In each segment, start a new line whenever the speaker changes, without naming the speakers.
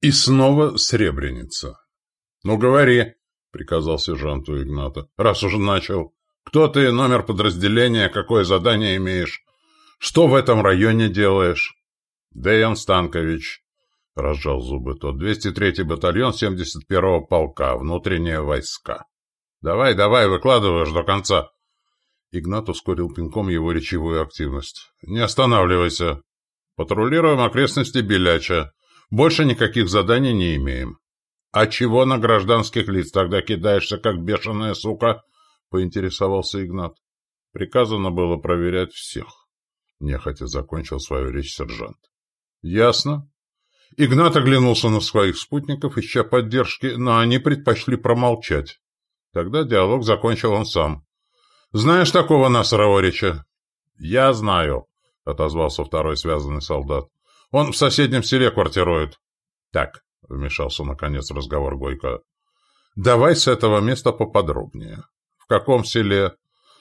И снова Сребреница. «Ну, говори», — приказал сержанту Игната, — «раз уже начал. Кто ты, номер подразделения, какое задание имеешь? Что в этом районе делаешь?» «Дэян Станкович», — разжал зубы тот, — «203-й батальон 71-го полка, внутренние войска». «Давай, давай, выкладываешь до конца». Игнат ускорил пинком его речевую активность. «Не останавливайся. Патрулируем окрестности Беляча. Больше никаких заданий не имеем. А чего на гражданских лиц тогда кидаешься, как бешеная сука? Поинтересовался Игнат. Приказано было проверять всех. Нехотя закончил свою речь сержант. Ясно. Игнат оглянулся на своих спутников, ища поддержки, но они предпочли промолчать. Тогда диалог закончил он сам. «Знаешь такого Насара Орича?» «Я знаю», — отозвался второй связанный солдат. Он в соседнем селе квартирует. Так, вмешался наконец разговор Гойко. Давай с этого места поподробнее. В каком селе?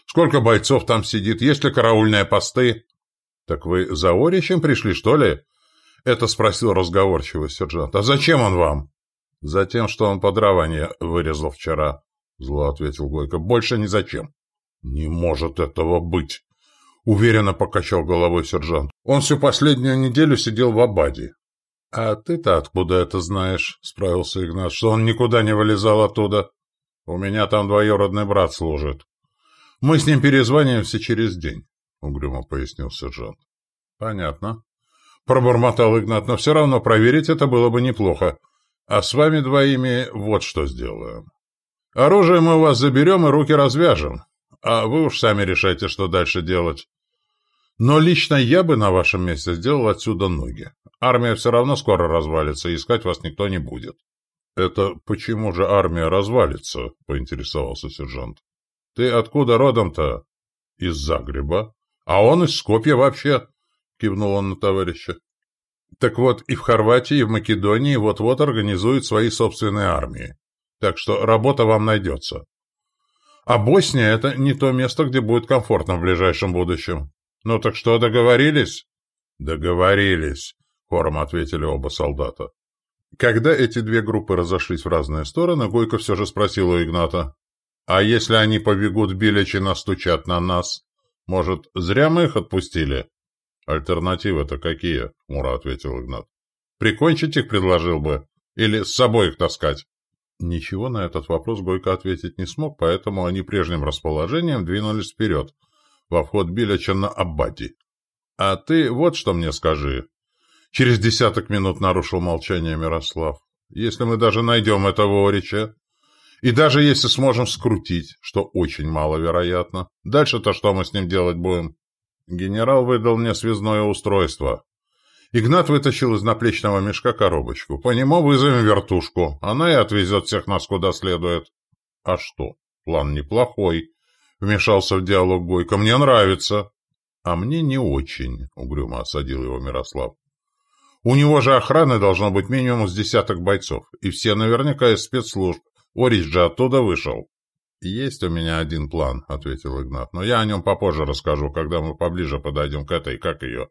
Сколько бойцов там сидит? Есть ли караульные посты? Так вы за Оричем пришли, что ли? Это спросил разговорчивый сержант. А зачем он вам? Затем, что он по дрова вырезал вчера, зло ответил Гойко. Больше ни зачем. Не может этого быть. Уверенно покачал головой сержант. Он всю последнюю неделю сидел в Абаде. — А ты-то откуда это знаешь? — справился Игнат. — Что он никуда не вылезал оттуда? У меня там двоюродный брат служит. Мы с ним перезваниваемся через день, — угрюмо пояснил сержант. — Понятно. Пробормотал Игнат, но все равно проверить это было бы неплохо. А с вами двоими вот что сделаем. Оружие мы у вас заберем и руки развяжем. А вы уж сами решайте, что дальше делать. Но лично я бы на вашем месте сделал отсюда ноги. Армия все равно скоро развалится, и искать вас никто не будет. — Это почему же армия развалится? — поинтересовался сержант. — Ты откуда родом-то? — Из Загреба. — А он из Скопья вообще, — кивнул он на товарища. — Так вот, и в Хорватии, и в Македонии вот-вот организуют свои собственные армии. Так что работа вам найдется. А Босния — это не то место, где будет комфортно в ближайшем будущем. «Ну так что, договорились?» «Договорились», — хором ответили оба солдата. Когда эти две группы разошлись в разные стороны, Гойко все же спросил у Игната. «А если они побегут Билич и настучат на нас? Может, зря мы их отпустили?» «Альтернативы-то какие?» — Мура ответил Игнат. «Прикончить их предложил бы? Или с собой их таскать?» Ничего на этот вопрос Гойко ответить не смог, поэтому они прежним расположением двинулись вперед, во вход Биляча на Аббади. «А ты вот что мне скажи». Через десяток минут нарушил молчание Мирослав. «Если мы даже найдем этого Орича, и даже если сможем скрутить, что очень маловероятно, дальше-то что мы с ним делать будем?» Генерал выдал мне связное устройство. Игнат вытащил из наплечного мешка коробочку. По нему вызовем вертушку. Она и отвезет всех нас куда следует. А что? План неплохой. — вмешался в диалог Гойко. — Мне нравится. — А мне не очень, — угрюмо осадил его Мирослав. — У него же охраны должно быть минимум с десяток бойцов, и все наверняка из спецслужб. Орич же оттуда вышел. — Есть у меня один план, — ответил Игнат, — но я о нем попозже расскажу, когда мы поближе подойдем к этой, как ее,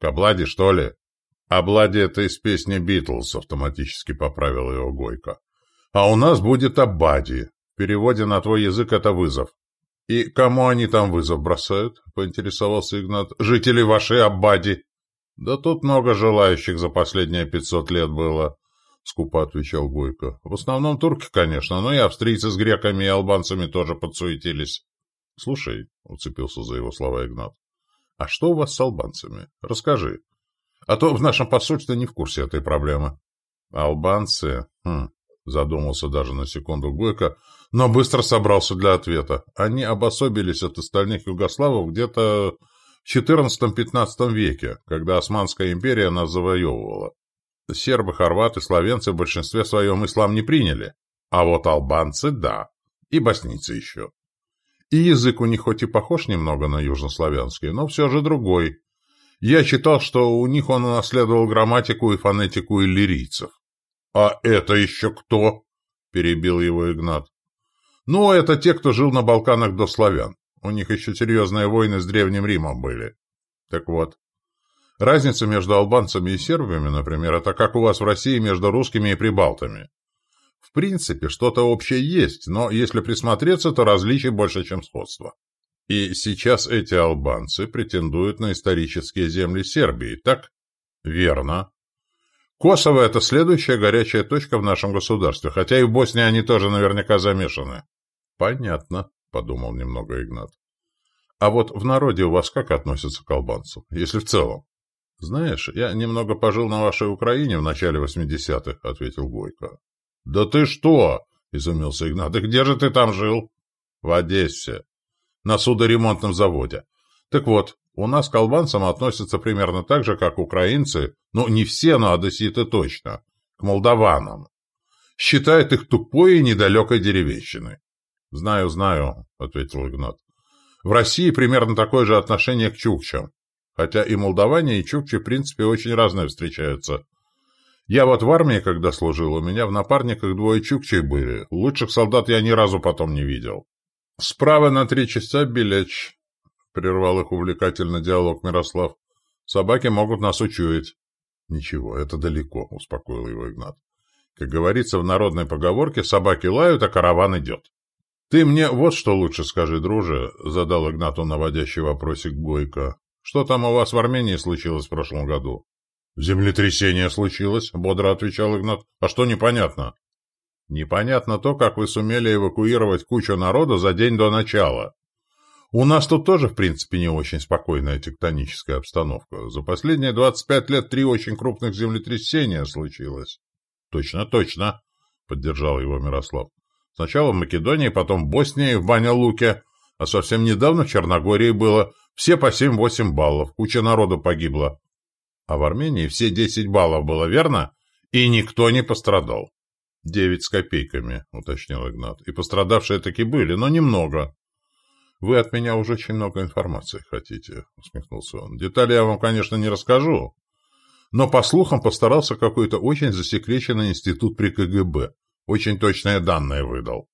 к Обладе, что ли? — Обладе — это из песни «Битлз», — автоматически поправил его Гойко. — А у нас будет Абади. В переводе на твой язык это вызов. «И кому они там вызов бросают?» — поинтересовался Игнат. «Жители вашей Аббади». «Да тут много желающих за последние пятьсот лет было», — скупо отвечал Гойко. «В основном турки, конечно, но и австрийцы с греками и албанцами тоже подсуетились». «Слушай», — уцепился за его слова Игнат, — «а что у вас с албанцами? Расскажи. А то в нашем посольстве не в курсе этой проблемы». «Албанцы? Хм, Задумался даже на секунду Гойко, но быстро собрался для ответа. Они обособились от остальных югославов где-то в XIV-XV веке, когда Османская империя нас завоевывала. Сербы, хорваты, словенцы в большинстве своем ислам не приняли. А вот албанцы – да. И боснийцы еще. И язык у них хоть и похож немного на южнославянский, но все же другой. Я читал, что у них он унаследовал грамматику и фонетику иллирийцев. «А это еще кто?» — перебил его Игнат. «Ну, это те, кто жил на Балканах до славян. У них еще серьезные войны с Древним Римом были. Так вот, Разница между албанцами и сербами, например, это как у вас в России между русскими и прибалтами. В принципе, что-то общее есть, но если присмотреться, то различий больше, чем сходство. И сейчас эти албанцы претендуют на исторические земли Сербии, так? Верно. Косово – это следующая горячая точка в нашем государстве, хотя и в Боснии они тоже наверняка замешаны. Понятно, подумал немного Игнат. А вот в народе у вас как относятся к албанцам, если в целом? Знаешь, я немного пожил на вашей Украине в начале 80-х, ответил Гойко. Да ты что? изумился Игнат. И где же ты там жил? В Одессе. На судоремонтном заводе. Так вот, у нас к албанцам относятся примерно так же, как украинцы, ну, не все, но одесситы точно, к молдаванам. Считают их тупой и недалекой деревенщиной. «Знаю, знаю», — ответил Игнат. «В России примерно такое же отношение к чукчам. Хотя и молдаване, и чукчи, в принципе, очень разные встречаются. Я вот в армии, когда служил, у меня в напарниках двое чукчей были. Лучших солдат я ни разу потом не видел». «Справа на три часа Белеч», — прервал их увлекательный диалог Мирослав. «Собаки могут нас учуять». «Ничего, это далеко», — успокоил его Игнат. «Как говорится в народной поговорке, собаки лают, а караван идет». «Ты мне вот что лучше скажи, друже», — задал Игнату наводящий вопросик Гойко. «Что там у вас в Армении случилось в прошлом году?» «Землетрясение случилось», — бодро отвечал Игнат. «А что непонятно?» «Непонятно то, как вы сумели эвакуировать кучу народа за день до начала. У нас тут тоже, в принципе, не очень спокойная тектоническая обстановка. За последние 25 лет три очень крупных землетрясения случилось». «Точно, точно», — поддержал его Мирослав. Сначала в Македонии, потом в Боснии, в Баня-Луке, а совсем недавно в Черногории было. Все по 7-8 баллов, куча народу погибла. А в Армении все 10 баллов было, верно? И никто не пострадал. «Девять с копейками», — уточнил Игнат. «И пострадавшие таки были, но немного». «Вы от меня уже очень много информации хотите», — усмехнулся он. «Детали я вам, конечно, не расскажу, но, по слухам, постарался какой-то очень засекреченный институт при КГБ. Очень точные данные выдал.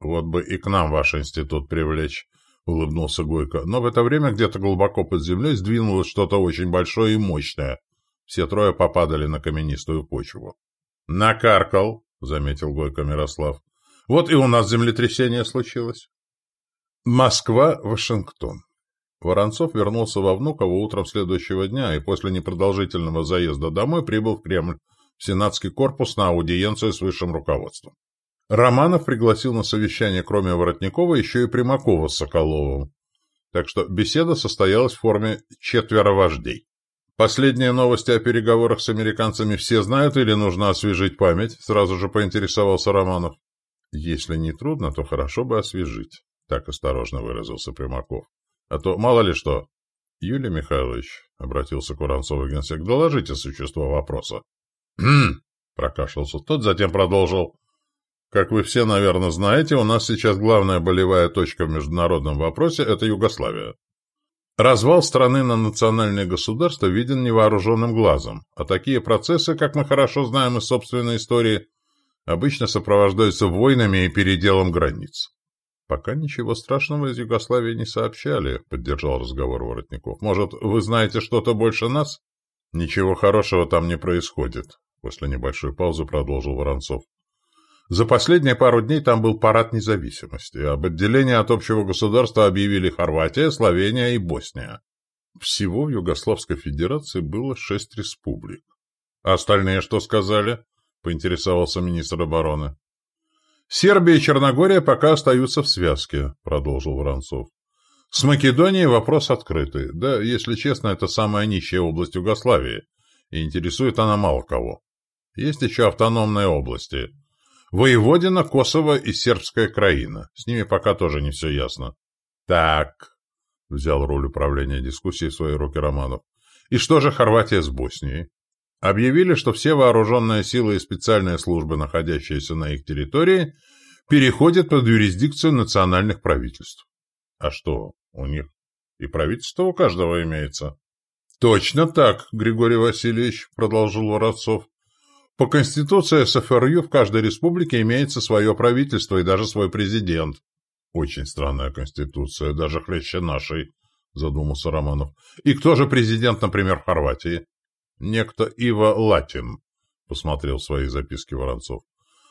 Вот бы и к нам ваш институт привлечь, — улыбнулся Гойко. Но в это время где-то глубоко под землей сдвинулось что-то очень большое и мощное. Все трое попадали на каменистую почву. — Накаркал, — заметил Гойко Мирослав. — Вот и у нас землетрясение случилось. Москва, Вашингтон. Воронцов вернулся во Внуково утром следующего дня и после непродолжительного заезда домой прибыл в Кремль, Сенатский корпус на аудиенцию с высшим руководством. Романов пригласил на совещание, кроме Воротникова, еще и Примакова с Соколовым. Так что беседа состоялась в форме четверо вождей. Последние новости о переговорах с американцами все знают или нужно освежить память? Сразу же поинтересовался Романов. Если не трудно, то хорошо бы освежить, так осторожно выразился Примаков. А то мало ли что. Юлий Михайлович, обратился к Воронцову генсек, доложите существо вопроса. «Хм!» — прокашлялся тот, затем продолжил. «Как вы все, наверное, знаете, у нас сейчас главная болевая точка в международном вопросе — это Югославия. Развал страны на национальное государство виден невооруженным глазом, а такие процессы, как мы хорошо знаем из собственной истории, обычно сопровождаются войнами и переделом границ. «Пока ничего страшного из Югославии не сообщали», — поддержал разговор Воротников. «Может, вы знаете что-то больше нас?» «Ничего хорошего там не происходит», После небольшой паузы продолжил Воронцов. За последние пару дней там был парад независимости. Об отделении от общего государства объявили Хорватия, Словения и Босния. Всего в Югославской Федерации было шесть республик. А остальные что сказали? Поинтересовался министр обороны. Сербия и Черногория пока остаются в связке, продолжил Воронцов. С Македонией вопрос открытый. Да, если честно, это самая нищая область Югославии, и интересует она мало кого. Есть еще автономные области. Воеводина, Косово и Сербская краина. С ними пока тоже не все ясно. Так, взял роль управления дискуссией в свои руки Романов. И что же Хорватия с Боснией? Объявили, что все вооруженные силы и специальные службы, находящиеся на их территории, переходят под юрисдикцию национальных правительств. А что, у них и правительство у каждого имеется? Точно так, Григорий Васильевич, продолжил Воронцов. По Конституции СФРЮ в каждой республике имеется свое правительство и даже свой президент. Очень странная Конституция, даже хлеще нашей, задумался Романов. И кто же президент, например, Хорватии? Некто Ива Латин, посмотрел свои записки Воронцов.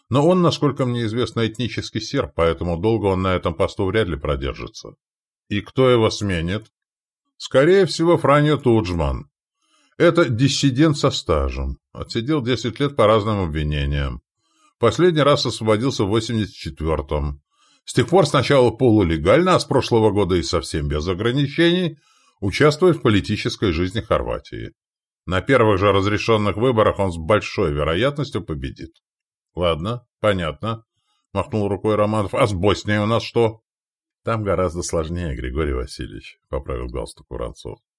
Но он, насколько мне известно, этнический серб, поэтому долго он на этом посту вряд ли продержится. И кто его сменит? Скорее всего, Франьо Туджман. Это диссидент со стажем. Отсидел 10 лет по разным обвинениям. Последний раз освободился в 84-м. С тех пор сначала полулегально, а с прошлого года и совсем без ограничений, участвует в политической жизни Хорватии. На первых же разрешенных выборах он с большой вероятностью победит. — Ладно, понятно, — махнул рукой Романов. — А с Боснией у нас что? — Там гораздо сложнее, Григорий Васильевич, — поправил галстук Уранцов. —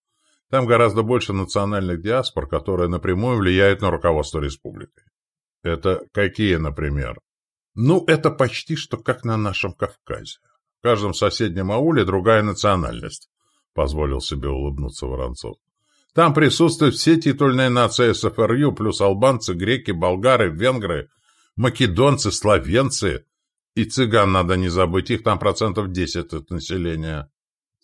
Там гораздо больше национальных диаспор, которые напрямую влияют на руководство республикой. — Это какие, например? Ну, это почти что как на нашем Кавказе. В каждом соседнем ауле другая национальность, — позволил себе улыбнуться Воронцов. Там присутствуют все титульные нации СФРЮ, плюс албанцы, греки, болгары, венгры, македонцы, словенцы. И цыган надо не забыть, их там процентов десять от населения.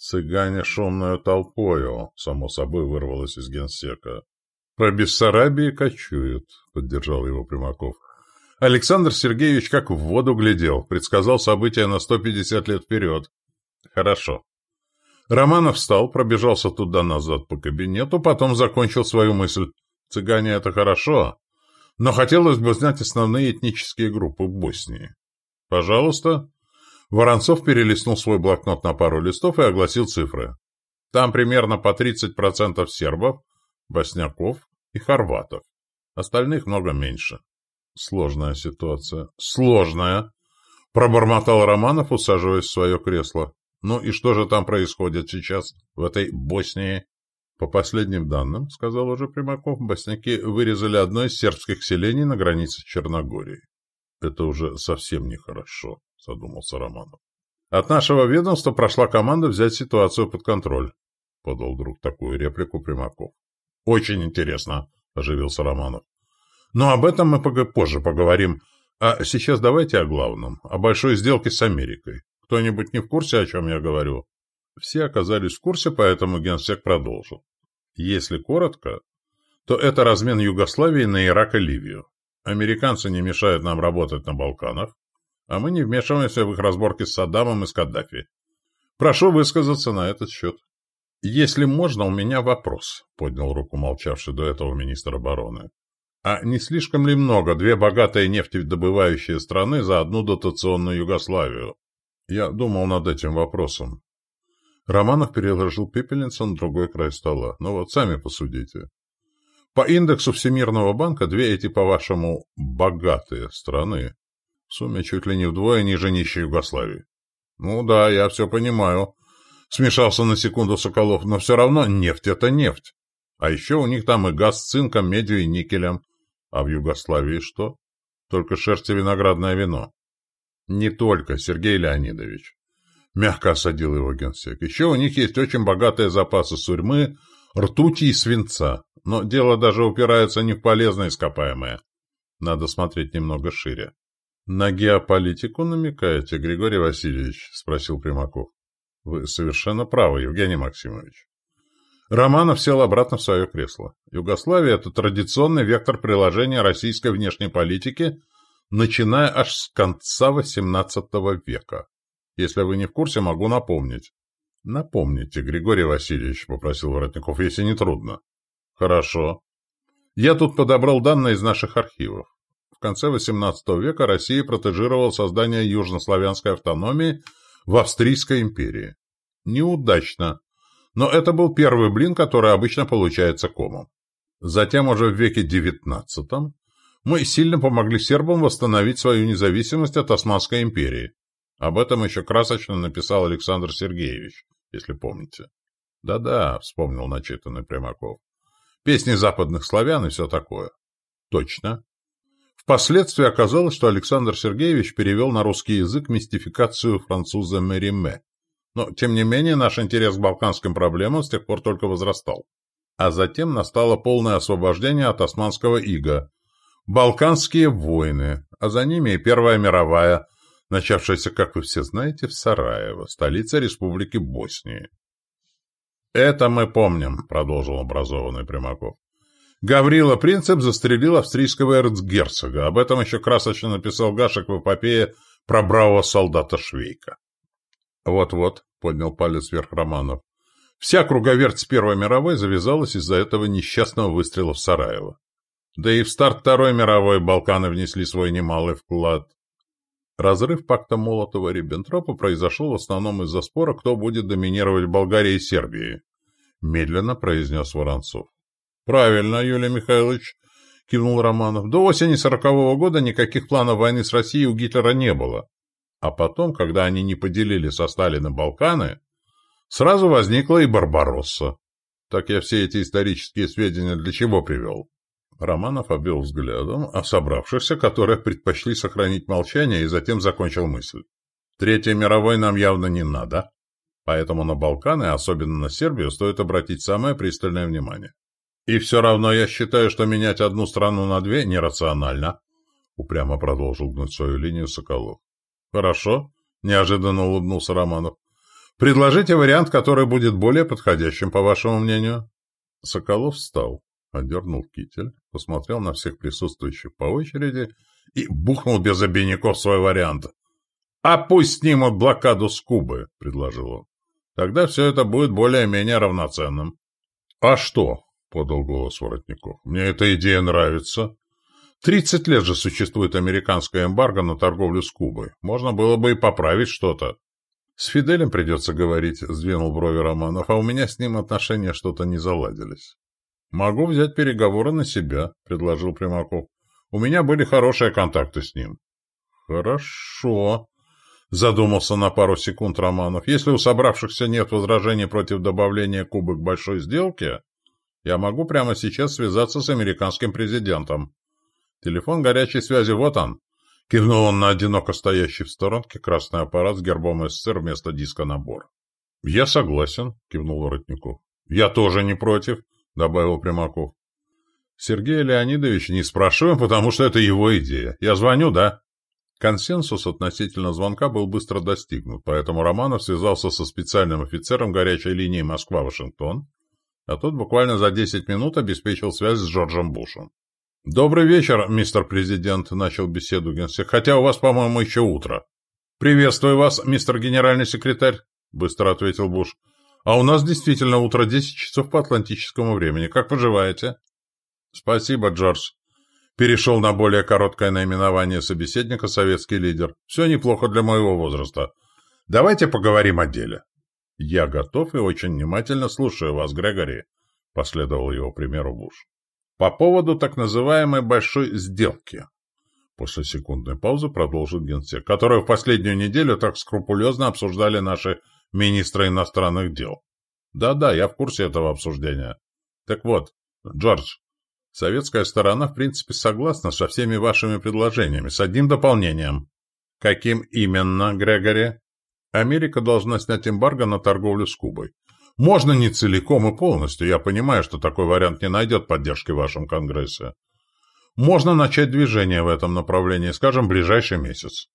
Цыгане шумную толпою, само собой, вырвалось из генсека. Про Бессарабии кочуют, — поддержал его Примаков. Александр Сергеевич как в воду глядел, предсказал события на 150 лет вперед. Хорошо. Романов встал, пробежался туда-назад по кабинету, потом закончил свою мысль. Цыгане — это хорошо, но хотелось бы знать основные этнические группы Боснии. Пожалуйста. Воронцов перелистнул свой блокнот на пару листов и огласил цифры. Там примерно по 30% сербов, босняков и хорватов. Остальных много меньше. Сложная ситуация. Сложная, пробормотал Романов, усаживаясь в свое кресло. Ну и что же там происходит сейчас, в этой Боснии? По последним данным, сказал уже Примаков, босняки вырезали одно из сербских селений на границе с Черногорией. Это уже совсем нехорошо, задумался Романов. От нашего ведомства прошла команда взять ситуацию под контроль, подал вдруг такую реплику Примаков. Очень интересно, оживился Романов. Но об этом мы позже поговорим. А сейчас давайте о главном, о большой сделке с Америкой. Кто-нибудь не в курсе, о чем я говорю? Все оказались в курсе, поэтому генсек продолжил. Если коротко, то это размен Югославии на Ирак и Ливию. Американцы не мешают нам работать на Балканах, а мы не вмешиваемся в их разборки с Саддамом и с Каддафи. Прошу высказаться на этот счет. Если можно, у меня вопрос, — поднял руку молчавший до этого министр обороны. А не слишком ли много две богатые нефтедобывающие страны за одну дотационную Югославию? Я думал над этим вопросом. Романов переложил пепельницу на другой край стола. Ну вот, сами посудите. По индексу Всемирного банка две эти, по-вашему, богатые страны сумме чуть ли не вдвое ниже нищей Югославии. Ну да, я все понимаю. Смешался на секунду Соколов, но все равно нефть — это нефть. А еще у них там и газ с цинком, медью и никелем. А в Югославии что? Только шерсть и виноградное вино. Не только, Сергей Леонидович. Мягко осадил его генсек. Еще у них есть очень богатые запасы сурьмы, ртути и свинца. Но дело даже упирается не в полезное ископаемое. Надо смотреть немного шире. — На геополитику намекаете, Григорий Васильевич? — спросил Примаков. — Вы совершенно правы, Евгений Максимович. Романов сел обратно в свое кресло. Югославия – это традиционный вектор приложения российской внешней политики, начиная аж с конца XVIII века. Если вы не в курсе, могу напомнить. — Напомните, Григорий Васильевич, — попросил Воротников, — если не трудно. — Хорошо. Я тут подобрал данные из наших архивов. Конце XVIII века Россия протежировала создание южнославянской автономии в Австрийской империи. Неудачно но это был первый блин, который обычно получается комом. Затем уже в веке XIX мы сильно помогли сербам восстановить свою независимость от Османской империи. Об этом еще красочно написал Александр Сергеевич, если помните. Да-да, вспомнил начитанный Примаков. Песни западных славян и все такое. Точно. Впоследствии оказалось, что Александр Сергеевич перевел на русский язык мистификацию француза Мериме. Но, тем не менее, наш интерес к балканским проблемам с тех пор только возрастал. А затем настало полное освобождение от османского ига. Балканские войны, а за ними и Первая мировая, начавшаяся, как вы все знаете, в Сараево, столице Республики Боснии. «Это мы помним», — продолжил образованный Примаков. Гаврила Принцип застрелил австрийского эрцгерцога. Об этом еще красочно написал Гашек в эпопее про бравого солдата Швейка. «Вот-вот», — поднял палец вверх Романов. «Вся круговерть с Первой мировой завязалась из-за этого несчастного выстрела в Сараево. Да и в старт Второй мировой Балканы внесли свой немалый вклад. Разрыв пакта Молотова-Риббентропа произошел в основном из-за спора, кто будет доминировать в Болгарии и Сербии, медленно произнес Воронцов. «Правильно, Юлий Михайлович», — кивнул Романов. «До осени сорокового года никаких планов войны с Россией у Гитлера не было. А потом, когда они не поделили со Сталиным Балканы, сразу возникла и Барбаросса. Так я все эти исторические сведения для чего привел?» Романов обвел взглядом, а собравшихся, которые предпочли сохранить молчание, и затем закончил мысль. «Третьей мировой нам явно не надо, поэтому на Балканы, особенно на Сербию, стоит обратить самое пристальное внимание. «И все равно я считаю, что менять одну страну на две нерационально», — упрямо продолжил гнуть свою линию Соколов. «Хорошо», — неожиданно улыбнулся Романов. «Предложите вариант, который будет более подходящим, по вашему мнению». Соколов встал, одернул китель, посмотрел на всех присутствующих по очереди и бухнул без обиняков свой вариант. «А пусть снимут блокаду с Кубы», — предложил он. «Тогда все это будет более-менее равноценным». «А что?» Подал голос Воротников. «Мне эта идея нравится. Тридцать лет же существует американская эмбарго на торговлю с Кубой. Можно было бы и поправить что-то». «С Фиделем придется говорить», — сдвинул брови Романов, «а у меня с ним отношения что-то не заладились». «Могу взять переговоры на себя», — предложил Примаков. «У меня были хорошие контакты с ним». «Хорошо», — задумался на пару секунд Романов. «Если у собравшихся нет возражений против добавления Кубы к большой сделке, я могу прямо сейчас связаться с американским президентом. Телефон горячей связи вот он. Кивнул он на одиноко стоящий в сторонке красный аппарат с гербом СССР вместо диска набор. «Я согласен», — кивнул Воротников. «Я тоже не против», — добавил Примаков. «Сергей Леонидович не спрашиваем, потому что это его идея. Я звоню, да?» Консенсус относительно звонка был быстро достигнут, поэтому Романов связался со специальным офицером горячей линии Москва-Вашингтон, а тот буквально за 10 минут обеспечил связь с Джорджем Бушем. «Добрый вечер, мистер президент», — начал беседу генсек, «хотя у вас, по-моему, еще утро». «Приветствую вас, мистер генеральный секретарь», — быстро ответил Буш. «А у нас действительно утро 10 часов по атлантическому времени. Как поживаете?» «Спасибо, Джордж», — перешел на более короткое наименование собеседника советский лидер. «Все неплохо для моего возраста. Давайте поговорим о деле». «Я готов и очень внимательно слушаю вас, Грегори», — последовал его примеру Буш. «По поводу так называемой «большой сделки», — после секундной паузы продолжил генсек, которую в последнюю неделю так скрупулезно обсуждали наши министры иностранных дел. Да-да, я в курсе этого обсуждения. Так вот, Джордж, советская сторона в принципе согласна со всеми вашими предложениями, с одним дополнением. Каким именно, Грегори? Америка должна снять эмбарго на торговлю с Кубой. Можно не целиком и полностью, я понимаю, что такой вариант не найдет поддержки в вашем Конгрессе. Можно начать движение в этом направлении, скажем, ближайший месяц.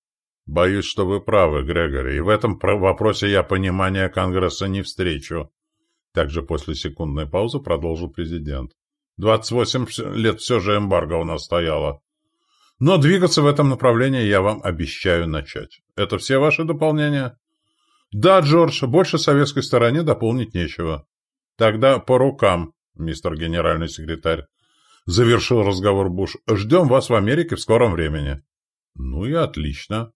Боюсь, что вы правы, Грегори, и в этом вопросе я понимания Конгресса не встречу. Также после секундной паузы продолжил президент. 28 лет все же эмбарго у нас стояло. Но двигаться в этом направлении я вам обещаю начать. Это все ваши дополнения? Да, Джордж, больше советской стороне дополнить нечего. Тогда по рукам, мистер генеральный секретарь. Завершил разговор Буш. Ждем вас в Америке в скором времени. Ну и отлично.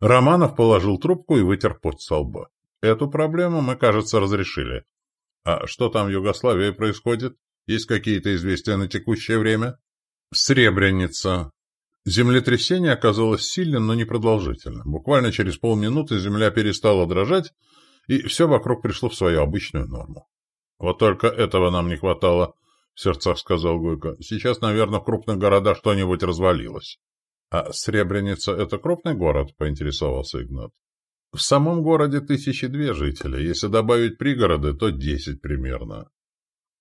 Романов положил трубку и вытер пот со лба. Эту проблему мы, кажется, разрешили. А что там в Югославии происходит? Есть какие-то известия на текущее время? Сребреница. Землетрясение оказалось сильным, но непродолжительным. Буквально через полминуты земля перестала дрожать, и все вокруг пришло в свою обычную норму. «Вот только этого нам не хватало», — в сердцах сказал Гойко. «Сейчас, наверное, в крупных городах что-нибудь развалилось». «А Сребреница — это крупный город?» — поинтересовался Игнат. «В самом городе тысячи две жителя. Если добавить пригороды, то десять примерно».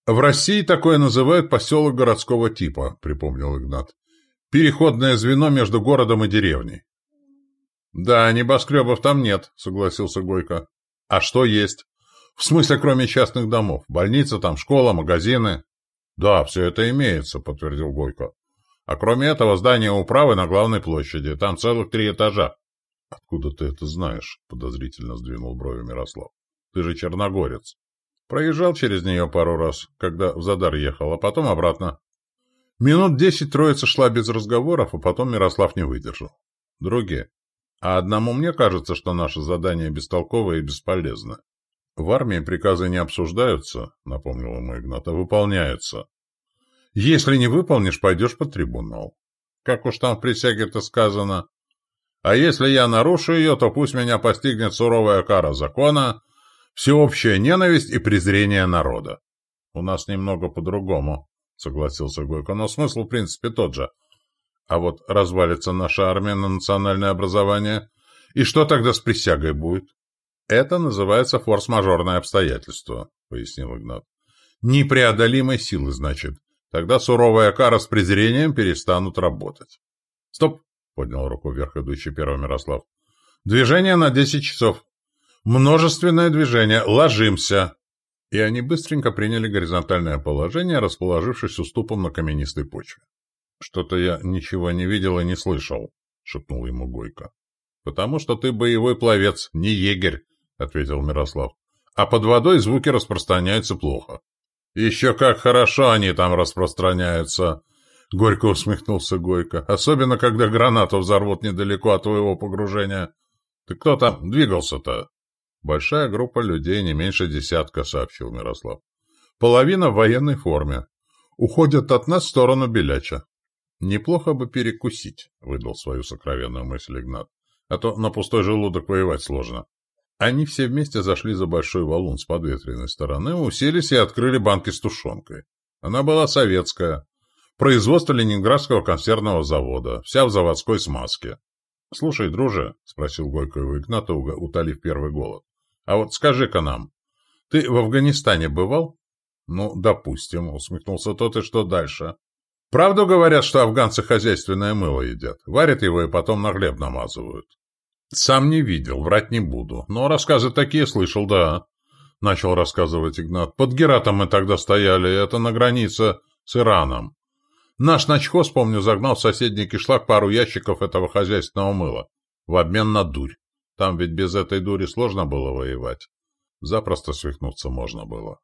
«В России такое называют поселок городского типа», — припомнил Игнат. Переходное звено между городом и деревней. «Да, небоскребов там нет», — согласился Гойко. «А что есть?» В смысле, кроме частных домов? Больница там, школа, магазины? Да, все это имеется, подтвердил Гойко. А кроме этого, здание управы на главной площади. Там целых три этажа. Откуда ты это знаешь? Подозрительно сдвинул брови Мирослав. Ты же черногорец. Проезжал через нее пару раз, когда в Задар ехал, а потом обратно. Минут десять троица шла без разговоров, а потом Мирослав не выдержал. Другие. А одному мне кажется, что наше задание бестолковое и бесполезно. В армии приказы не обсуждаются, напомнил ему Игнат, а выполняются. Если не выполнишь, пойдешь под трибунал. Как уж там в присяге-то сказано. А если я нарушу ее, то пусть меня постигнет суровая кара закона, всеобщая ненависть и презрение народа. У нас немного по-другому, согласился Гойко, но смысл в принципе тот же. А вот развалится наша армия на национальное образование, и что тогда с присягой будет? Это называется форс-мажорное обстоятельство, пояснил Игнат. Непреодолимой силы, значит. Тогда суровая кара с презрением перестанут работать. Стоп, поднял руку вверх идущий первый Мирослав. Движение на десять часов. Множественное движение. Ложимся. И они быстренько приняли горизонтальное положение, расположившись уступом на каменистой почве. «Что-то я ничего не видел и не слышал», — шепнул ему Гойко. «Потому что ты боевой пловец, не егерь», — ответил Мирослав. «А под водой звуки распространяются плохо». «Еще как хорошо они там распространяются!» Горько усмехнулся Гойко. «Особенно, когда гранату взорвут недалеко от твоего погружения. Ты кто там двигался-то?» «Большая группа людей, не меньше десятка», — сообщил Мирослав. «Половина в военной форме. Уходят от нас в сторону Беляча». «Неплохо бы перекусить», — выдал свою сокровенную мысль Игнат. «А то на пустой желудок воевать сложно». Они все вместе зашли за большой валун с подветренной стороны, уселись и открыли банки с тушенкой. Она была советская. Производство Ленинградского консервного завода, вся в заводской смазке. — Слушай, друже, — спросил Гойко у Игната, утолив первый голод, — а вот скажи-ка нам, ты в Афганистане бывал? — Ну, допустим, — усмехнулся тот, и что дальше? — Правду говорят, что афганцы хозяйственное мыло едят, варят его и потом на хлеб намазывают. Сам не видел, врать не буду. Но рассказы такие слышал, да. Начал рассказывать Игнат. Под Гератом мы тогда стояли, это на границе с Ираном. Наш начхоз, помню, загнал в соседний кишлак пару ящиков этого хозяйственного мыла. В обмен на дурь. Там ведь без этой дури сложно было воевать. Запросто свихнуться можно было.